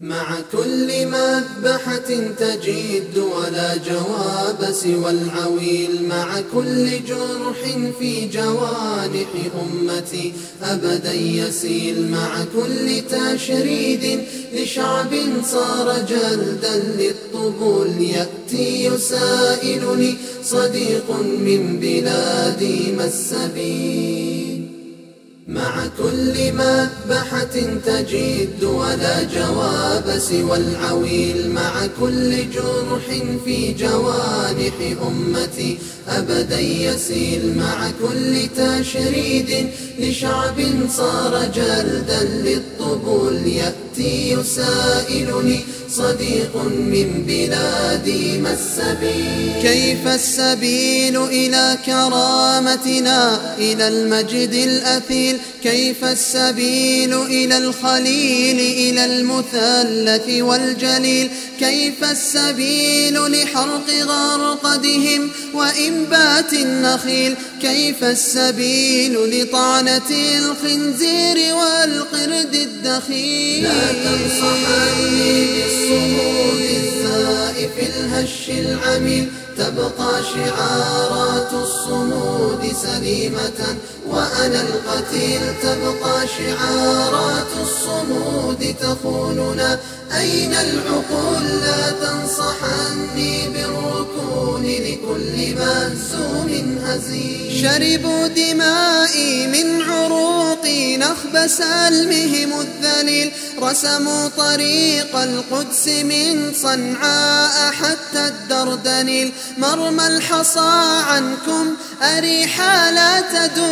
مع كل مذبحة تجد ولا جواب سوى العويل مع كل جرح في جوانح أمتي أبدا يسيل مع كل تشريد لشعب صار جلدا للطبول يأتي يسائلني صديق من بلادي ما السبيل؟ مع كل مذبحة تجد ولا جواب سوى العويل مع كل جرح في جوانح أمتي أبدا يسيل مع كل تشريد لشعب صار جلدا للطبول يأتي. يسائلني صديق من بلادي ما السبيل كيف السبيل إلى كرامتنا؟ إلى المجد الأثيل. كيف السبيل إلى الخليل؟ إلى المثلث والجليل. كيف السبيل لحرق غرقدهم وإنبات النخيل؟ كيف السبيل لطعنة الخنزير والقرد الدخيل؟ تنصحني بالصمود الزائف الهش العميل تبقى شعارات الصمود سليمة وأنا القتيل. تبقى شعارات الصمود تخوننا. أين العقول؟ لا تنصحني بالركون لكل مهزوم هزيل شربوا دمائي من عروقي نخب سلمهم الذليل. رسموا طريق القدس من صنعاء حتى الدردنيل. مرمى الحصى عنكم أريحا لا تدور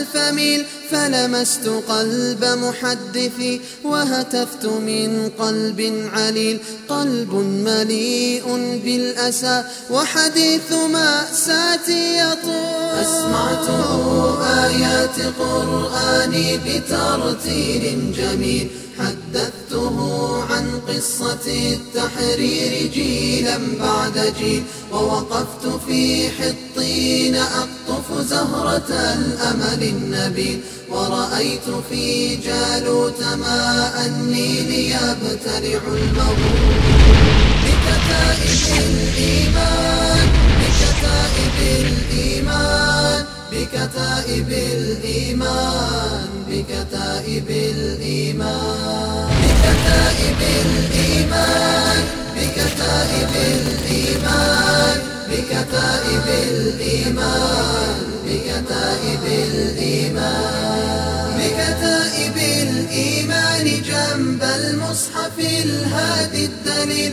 ألف فلمست قلب محدثي وهتفت من قلب عليل. قلب مليء بالأسى وحديث مأساتي يطول. أسمعته آيات قرآني بترتيل جميل. حدثته عن قصة التحرير جيلا بعد جيل ووقفت في حطين أقطف زهرة الأمل النبيل ورأيت في جالوت ماء النيل يبتلع المغول بكتائب الإيمان بكتائب الإيمان بكتائب الإيمان بكتائب الإيمان بكتائب الإيمان بكتائب الإيمان بكتائب الإيمان بكتائب الإيمان بكتائب الإيمان جنب المصحف الهادي الدليل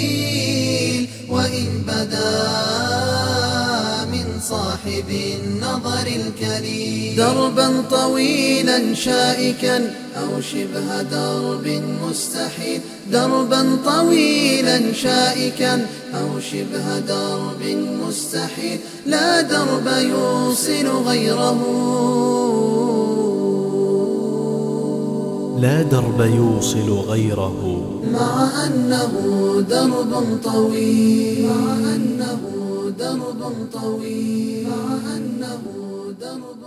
الكريم. دربا طويلا شائكا أو شبه درب مستحيل. دربا طويلا شائكا أو شبه درب مستحيل. لا درب يوصل غيره. لا درب يوصل غيره. مع أنه درب طويل. مع أنه درب طويل. مع أنه الوحدة مضى